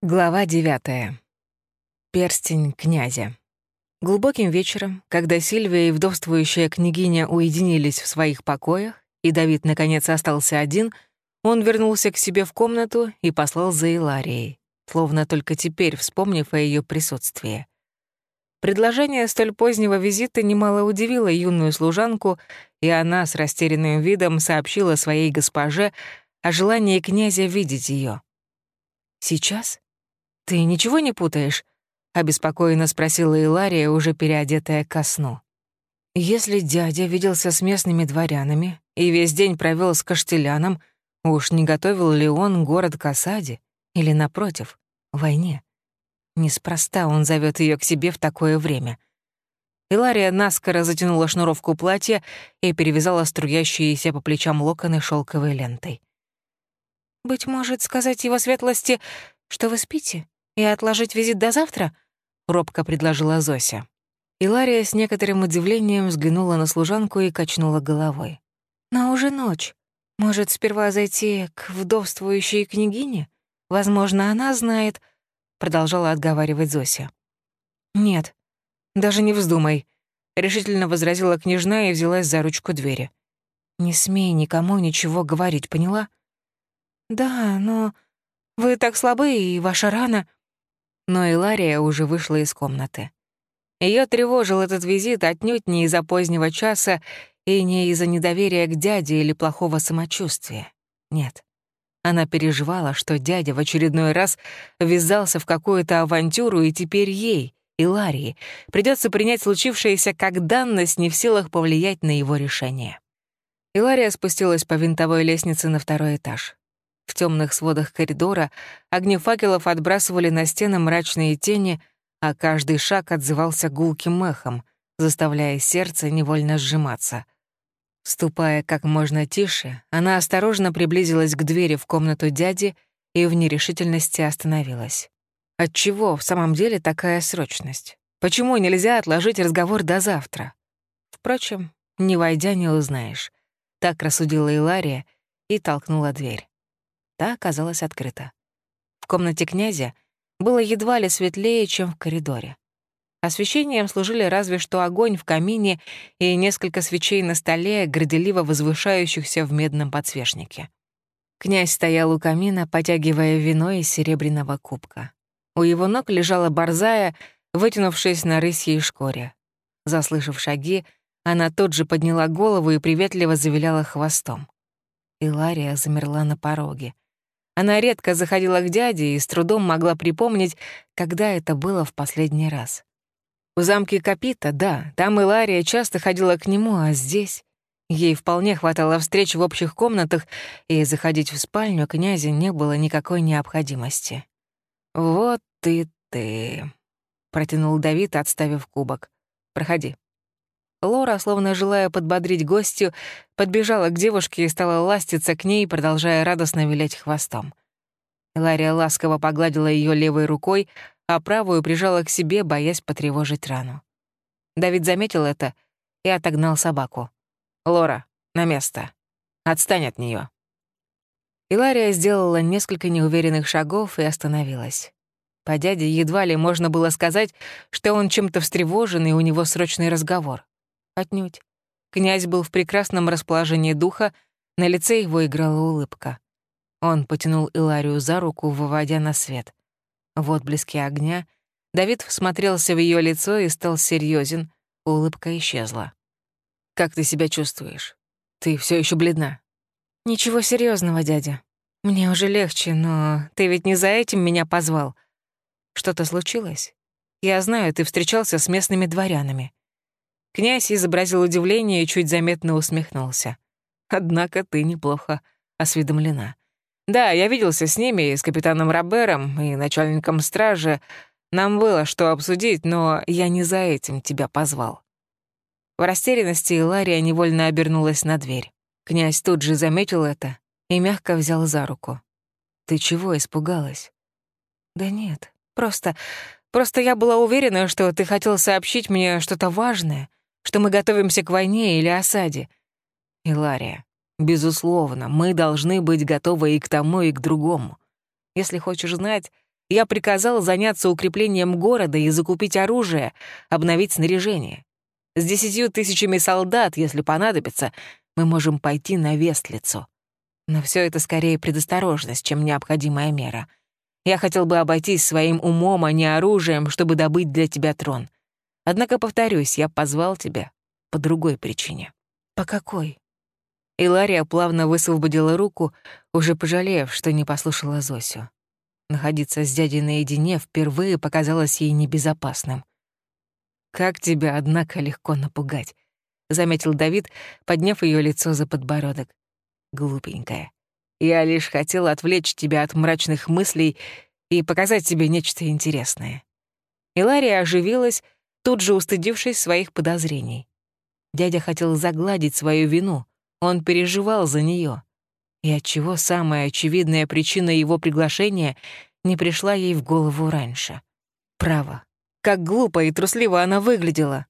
Глава девятая. Перстень князя. Глубоким вечером, когда Сильвия и вдовствующая княгиня уединились в своих покоях, и Давид наконец остался один, он вернулся к себе в комнату и послал за Иларией, словно только теперь вспомнив о ее присутствии. Предложение столь позднего визита немало удивило юную служанку, и она с растерянным видом сообщила своей госпоже о желании князя видеть ее. «Сейчас?» «Ты ничего не путаешь?» — обеспокоенно спросила Илария, уже переодетая ко сну. «Если дядя виделся с местными дворянами и весь день провел с Каштеляном, уж не готовил ли он город к осаде или, напротив, войне? Неспроста он зовет ее к себе в такое время». Илария наскоро затянула шнуровку платья и перевязала струящиеся по плечам локоны шелковой лентой. «Быть может, сказать его светлости, что вы спите?» «И отложить визит до завтра?» — робко предложила Зося. Илария с некоторым удивлением взглянула на служанку и качнула головой. «Но уже ночь. Может, сперва зайти к вдовствующей княгине? Возможно, она знает...» — продолжала отговаривать Зося. «Нет, даже не вздумай», — решительно возразила княжна и взялась за ручку двери. «Не смей никому ничего говорить, поняла?» «Да, но вы так слабы, и ваша рана...» Но Илария уже вышла из комнаты. Ее тревожил этот визит отнюдь не из-за позднего часа и не из-за недоверия к дяде или плохого самочувствия. Нет. Она переживала, что дядя в очередной раз ввязался в какую-то авантюру, и теперь ей, Иларии, придется принять случившееся как данность, не в силах повлиять на его решение. Илария спустилась по винтовой лестнице на второй этаж. В темных сводах коридора огни факелов отбрасывали на стены мрачные тени, а каждый шаг отзывался гулким эхом, заставляя сердце невольно сжиматься. Ступая как можно тише, она осторожно приблизилась к двери в комнату дяди и в нерешительности остановилась. Отчего в самом деле такая срочность? Почему нельзя отложить разговор до завтра? Впрочем, не войдя, не узнаешь. Так рассудила Илария и толкнула дверь. Та оказалась открыта. В комнате князя было едва ли светлее, чем в коридоре. Освещением служили разве что огонь в камине и несколько свечей на столе, горделиво возвышающихся в медном подсвечнике. Князь стоял у камина, потягивая вино из серебряного кубка. У его ног лежала борзая, вытянувшись на рысьей шкуре. Заслышав шаги, она тут же подняла голову и приветливо завиляла хвостом. Илария замерла на пороге. Она редко заходила к дяде и с трудом могла припомнить, когда это было в последний раз. В замке Капита, да, там Илария часто ходила к нему, а здесь... Ей вполне хватало встреч в общих комнатах, и заходить в спальню князя не было никакой необходимости. «Вот ты ты», — протянул Давид, отставив кубок. «Проходи». Лора, словно желая подбодрить гостью, подбежала к девушке и стала ластиться к ней, продолжая радостно вилять хвостом. Лария ласково погладила ее левой рукой, а правую прижала к себе, боясь потревожить рану. Давид заметил это и отогнал собаку. «Лора, на место. Отстань от нее. Илария сделала несколько неуверенных шагов и остановилась. По дяде едва ли можно было сказать, что он чем-то встревожен и у него срочный разговор. Отнюдь. Князь был в прекрасном расположении духа, на лице его играла улыбка. Он потянул Иларию за руку, выводя на свет. В отблеске огня Давид всмотрелся в ее лицо и стал серьезен. Улыбка исчезла. «Как ты себя чувствуешь? Ты все еще бледна?» «Ничего серьезного, дядя. Мне уже легче, но ты ведь не за этим меня позвал. Что-то случилось? Я знаю, ты встречался с местными дворянами. Князь изобразил удивление и чуть заметно усмехнулся. «Однако ты неплохо осведомлена. Да, я виделся с ними, с капитаном Робером и начальником стражи. Нам было что обсудить, но я не за этим тебя позвал». В растерянности Лария невольно обернулась на дверь. Князь тут же заметил это и мягко взял за руку. «Ты чего испугалась?» «Да нет, просто... Просто я была уверена, что ты хотел сообщить мне что-то важное, что мы готовимся к войне или осаде. Илария, безусловно, мы должны быть готовы и к тому, и к другому. Если хочешь знать, Я приказал заняться укреплением города и закупить оружие, обновить снаряжение. С десятью тысячами солдат, если понадобится, мы можем пойти на Вестлицу. Но все это скорее предосторожность, чем необходимая мера. Я хотел бы обойтись своим умом, а не оружием, чтобы добыть для тебя трон. Однако, повторюсь, я позвал тебя по другой причине. По какой? Илария плавно высвободила руку, уже пожалев, что не послушала Зосю. Находиться с дядей наедине впервые показалось ей небезопасным. «Как тебя, однако, легко напугать», — заметил Давид, подняв ее лицо за подбородок. «Глупенькая. Я лишь хотел отвлечь тебя от мрачных мыслей и показать тебе нечто интересное». Илария оживилась, тут же устыдившись своих подозрений. Дядя хотел загладить свою вину, он переживал за нее. И отчего самая очевидная причина его приглашения не пришла ей в голову раньше. Право, как глупо и трусливо она выглядела.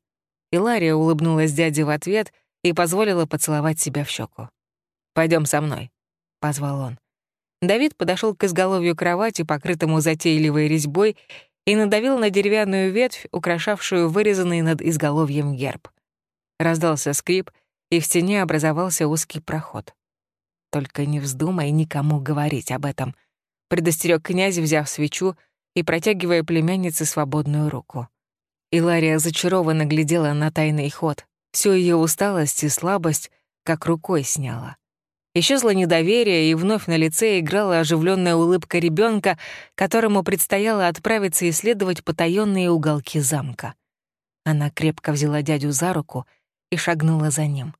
Илария улыбнулась дяде в ответ и позволила поцеловать себя в щеку. Пойдем со мной», — позвал он. Давид подошел к изголовью кровати, покрытому затейливой резьбой, и надавил на деревянную ветвь, украшавшую вырезанный над изголовьем герб. Раздался скрип, и в стене образовался узкий проход. «Только не вздумай никому говорить об этом», — предостерег князь, взяв свечу и протягивая племяннице свободную руку. Илария зачарованно глядела на тайный ход. Всю ее усталость и слабость как рукой сняла. Исчезло недоверие, и вновь на лице играла оживленная улыбка ребенка, которому предстояло отправиться исследовать потаенные уголки замка. Она крепко взяла дядю за руку и шагнула за ним.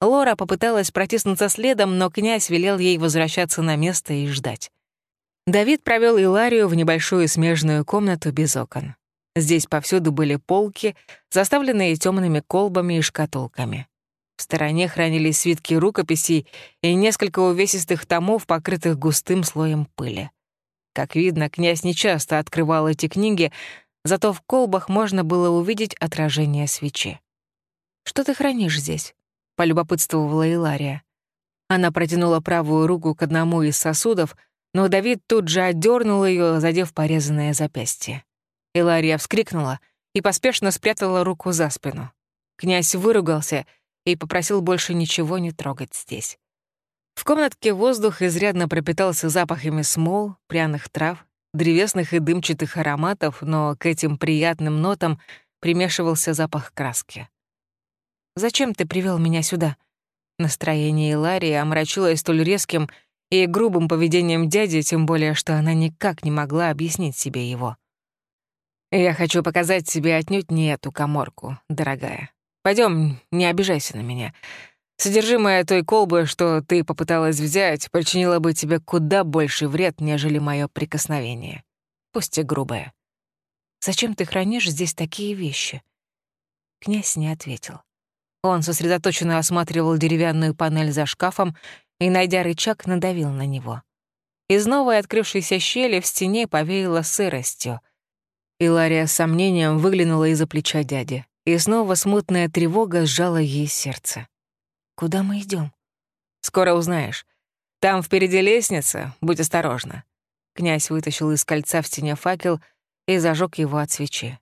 Лора попыталась протиснуться следом, но князь велел ей возвращаться на место и ждать. Давид провел Иларию в небольшую смежную комнату без окон. Здесь повсюду были полки, заставленные темными колбами и шкатулками. В стороне хранились свитки рукописей и несколько увесистых томов, покрытых густым слоем пыли. Как видно, князь нечасто открывал эти книги, зато в колбах можно было увидеть отражение свечи. «Что ты хранишь здесь?» — полюбопытствовала Илария. Она протянула правую руку к одному из сосудов — но Давид тут же отдернул ее, задев порезанное запястье. Илария вскрикнула и поспешно спрятала руку за спину. Князь выругался и попросил больше ничего не трогать здесь. В комнатке воздух изрядно пропитался запахами смол, пряных трав, древесных и дымчатых ароматов, но к этим приятным нотам примешивался запах краски. «Зачем ты привел меня сюда?» Настроение Иларии омрачилось столь резким и грубым поведением дяди, тем более, что она никак не могла объяснить себе его. «Я хочу показать тебе отнюдь не эту коморку, дорогая. Пойдем, не обижайся на меня. Содержимое той колбы, что ты попыталась взять, причинило бы тебе куда больше вред, нежели мое прикосновение. Пусть и грубое. Зачем ты хранишь здесь такие вещи?» Князь не ответил. Он сосредоточенно осматривал деревянную панель за шкафом и, найдя рычаг, надавил на него. Из новой открывшейся щели в стене повеяло сыростью. Илария с сомнением выглянула из-за плеча дяди, и снова смутная тревога сжала ей сердце. «Куда мы идем? «Скоро узнаешь. Там впереди лестница, будь осторожна». Князь вытащил из кольца в стене факел и зажег его от свечи.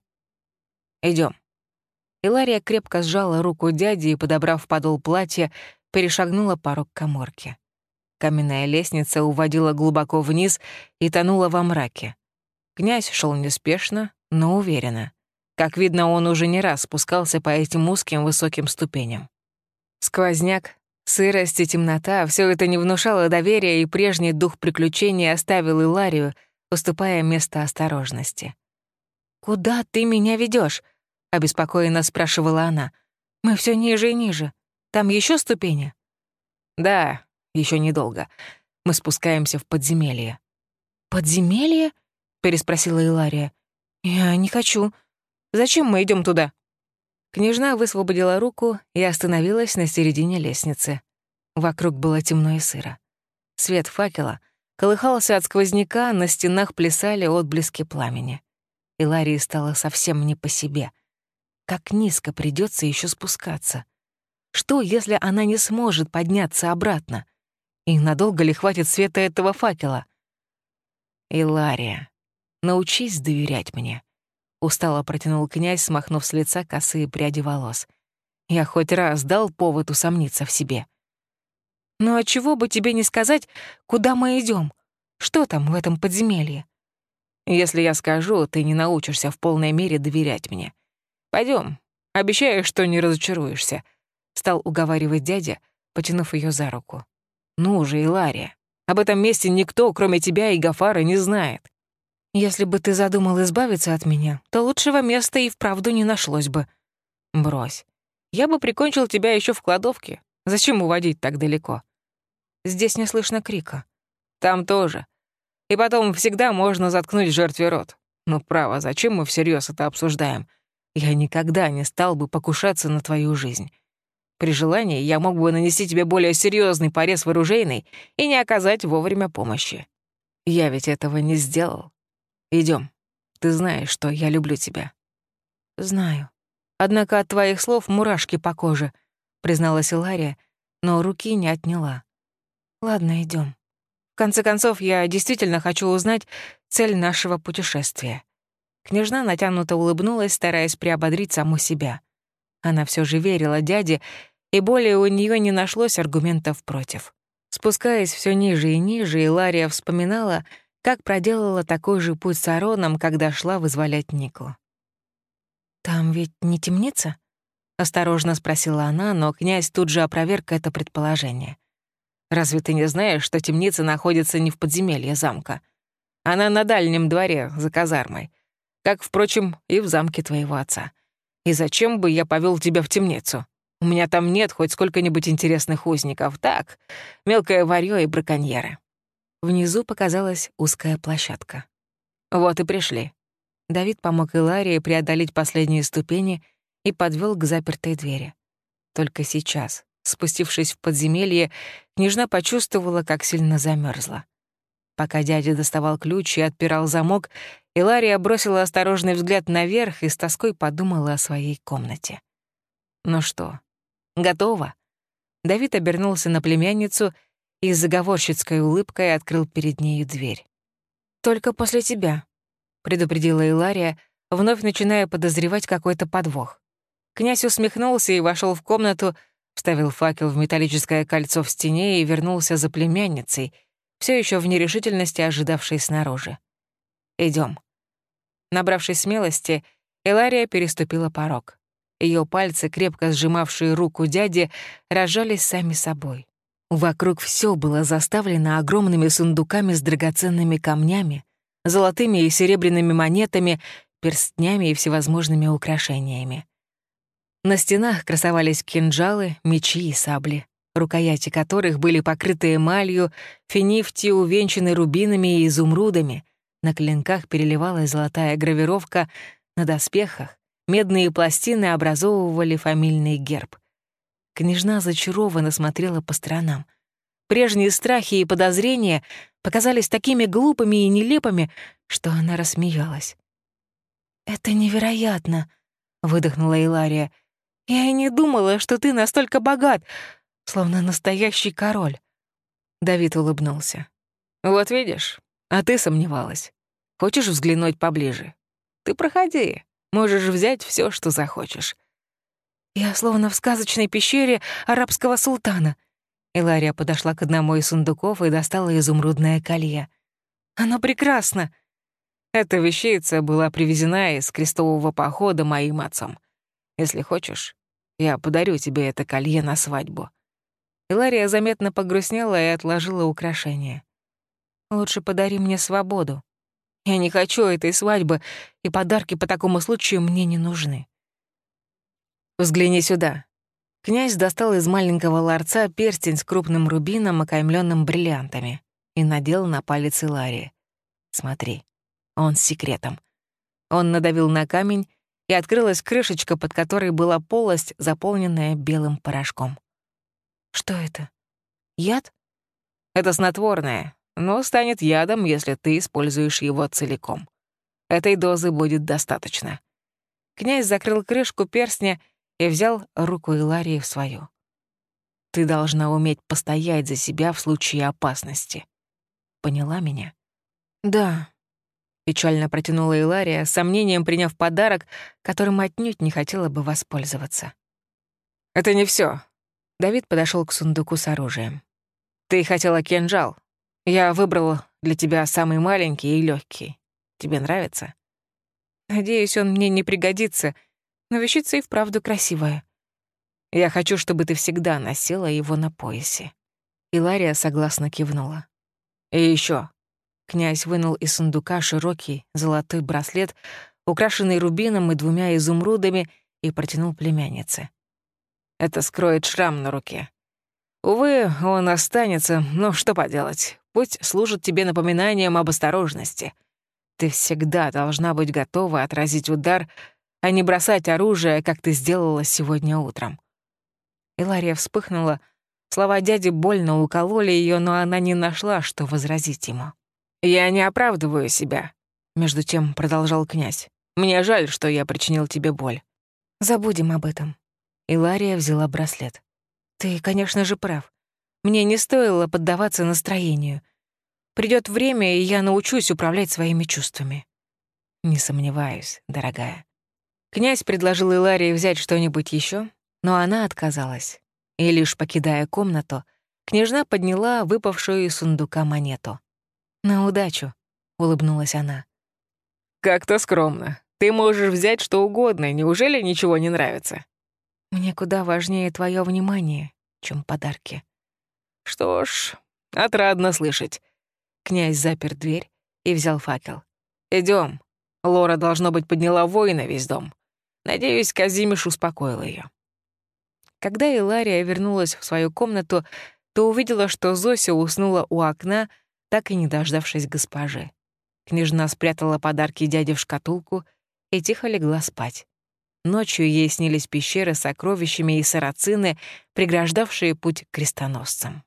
Идем. Илария крепко сжала руку дяди и, подобрав подол платья, перешагнула порог коморки. Каменная лестница уводила глубоко вниз и тонула во мраке. Князь шел неспешно, но уверенно. Как видно, он уже не раз спускался по этим узким высоким ступеням. Сквозняк, сырость и темнота — все это не внушало доверия, и прежний дух приключений оставил Иларию, уступая место осторожности. «Куда ты меня ведешь? обеспокоенно спрашивала она. «Мы все ниже и ниже. Там еще ступени?» «Да, еще недолго. Мы спускаемся в подземелье». «Подземелье?» — переспросила Илария. «Я не хочу. Зачем мы идем туда?» Княжна высвободила руку и остановилась на середине лестницы. Вокруг было темно и сыро. Свет факела колыхался от сквозняка, на стенах плясали отблески пламени. Иларии стало совсем не по себе. Как низко придется еще спускаться. Что, если она не сможет подняться обратно? И надолго ли хватит света этого факела? Илария. научись доверять мне. Устало протянул князь, смахнув с лица косые пряди волос. Я хоть раз дал повод усомниться в себе. «Ну а чего бы тебе не сказать, куда мы идем? Что там в этом подземелье?» «Если я скажу, ты не научишься в полной мере доверять мне. Пойдем, обещаю, что не разочаруешься», — стал уговаривать дядя, потянув ее за руку. «Ну же, Илария, об этом месте никто, кроме тебя и Гафара, не знает. Если бы ты задумал избавиться от меня, то лучшего места и вправду не нашлось бы. Брось. Я бы прикончил тебя еще в кладовке. Зачем уводить так далеко? Здесь не слышно крика. Там тоже. И потом всегда можно заткнуть жертве рот. Ну, право, зачем мы всерьез это обсуждаем? Я никогда не стал бы покушаться на твою жизнь. При желании я мог бы нанести тебе более серьезный порез вооружейный и не оказать вовремя помощи. Я ведь этого не сделал. Идем. Ты знаешь, что я люблю тебя. Знаю. Однако от твоих слов мурашки по коже, призналась Илария, но руки не отняла. Ладно, идем. В конце концов, я действительно хочу узнать цель нашего путешествия. Княжна натянуто улыбнулась, стараясь приободрить саму себя. Она все же верила дяде, и более у нее не нашлось аргументов против. Спускаясь все ниже и ниже, Илария вспоминала, как проделала такой же путь с Ароном, когда шла вызволять Нику. «Там ведь не темница?» — осторожно спросила она, но князь тут же опроверг это предположение. Разве ты не знаешь, что темница находится не в подземелье замка? Она на дальнем дворе, за казармой. Как, впрочем, и в замке твоего отца. И зачем бы я повел тебя в темницу? У меня там нет хоть сколько-нибудь интересных узников. Так, мелкое варьё и браконьеры». Внизу показалась узкая площадка. Вот и пришли. Давид помог Иларии преодолеть последние ступени и подвел к запертой двери. Только сейчас, Спустившись в подземелье, княжна почувствовала, как сильно замерзла. Пока дядя доставал ключ и отпирал замок, Илария бросила осторожный взгляд наверх и с тоской подумала о своей комнате. «Ну что, готово?» Давид обернулся на племянницу и с заговорщицкой улыбкой открыл перед нею дверь. «Только после тебя», — предупредила Илария, вновь начиная подозревать какой-то подвох. Князь усмехнулся и вошел в комнату, вставил факел в металлическое кольцо в стене и вернулся за племянницей, все еще в нерешительности ожидавшей снаружи. Идем. Набравшись смелости, Элария переступила порог. Ее пальцы, крепко сжимавшие руку дяди, разжались сами собой. Вокруг все было заставлено огромными сундуками с драгоценными камнями, золотыми и серебряными монетами, перстнями и всевозможными украшениями. На стенах красовались кинжалы, мечи и сабли, рукояти которых были покрыты эмалью, финифти увенчаны рубинами и изумрудами. На клинках переливалась золотая гравировка, на доспехах медные пластины образовывали фамильный герб. Княжна зачарованно смотрела по сторонам. Прежние страхи и подозрения показались такими глупыми и нелепыми, что она рассмеялась. «Это невероятно», — выдохнула Илария. Я и не думала, что ты настолько богат, словно настоящий король. Давид улыбнулся. Вот видишь, а ты сомневалась. Хочешь взглянуть поближе? Ты проходи, можешь взять все, что захочешь. Я словно в сказочной пещере арабского султана. Илария подошла к одному из сундуков и достала изумрудное колье. Оно прекрасно. Эта вещица была привезена из крестового похода моим отцом. Если хочешь, я подарю тебе это колье на свадьбу». Илария заметно погрустнела и отложила украшение. «Лучше подари мне свободу. Я не хочу этой свадьбы, и подарки по такому случаю мне не нужны». «Взгляни сюда». Князь достал из маленького ларца перстень с крупным рубином, окаймленным бриллиантами, и надел на палец Иларии. «Смотри, он с секретом». Он надавил на камень, и открылась крышечка, под которой была полость, заполненная белым порошком. «Что это? Яд?» «Это снотворное, но станет ядом, если ты используешь его целиком. Этой дозы будет достаточно». Князь закрыл крышку перстня и взял руку Иларии в свою. «Ты должна уметь постоять за себя в случае опасности. Поняла меня?» «Да», Печально протянула Илария, сомнением приняв подарок, которым отнюдь не хотела бы воспользоваться. «Это не все. Давид подошел к сундуку с оружием. «Ты хотела кинжал. Я выбрал для тебя самый маленький и легкий. Тебе нравится?» «Надеюсь, он мне не пригодится, но вещица и вправду красивая». «Я хочу, чтобы ты всегда носила его на поясе». Илария согласно кивнула. «И еще. Князь вынул из сундука широкий золотой браслет, украшенный рубином и двумя изумрудами, и протянул племяннице. Это скроет шрам на руке. Увы, он останется, но что поделать. Пусть служит тебе напоминанием об осторожности. Ты всегда должна быть готова отразить удар, а не бросать оружие, как ты сделала сегодня утром. Илария вспыхнула. Слова дяди больно укололи ее, но она не нашла, что возразить ему. «Я не оправдываю себя», — между тем продолжал князь. «Мне жаль, что я причинил тебе боль». «Забудем об этом». Илария взяла браслет. «Ты, конечно же, прав. Мне не стоило поддаваться настроению. Придет время, и я научусь управлять своими чувствами». «Не сомневаюсь, дорогая». Князь предложил Иларии взять что-нибудь еще, но она отказалась. И лишь покидая комнату, княжна подняла выпавшую из сундука монету. «На удачу», — улыбнулась она. «Как-то скромно. Ты можешь взять что угодно, неужели ничего не нравится?» «Мне куда важнее твое внимание, чем подарки». «Что ж, отрадно слышать». Князь запер дверь и взял факел. Идем. Лора, должно быть, подняла вой на весь дом. Надеюсь, Казимиш успокоил ее. Когда Илария вернулась в свою комнату, то увидела, что Зося уснула у окна, так и не дождавшись госпожи. Княжна спрятала подарки дяде в шкатулку и тихо легла спать. Ночью ей снились пещеры с сокровищами и сарацины, преграждавшие путь крестоносцам.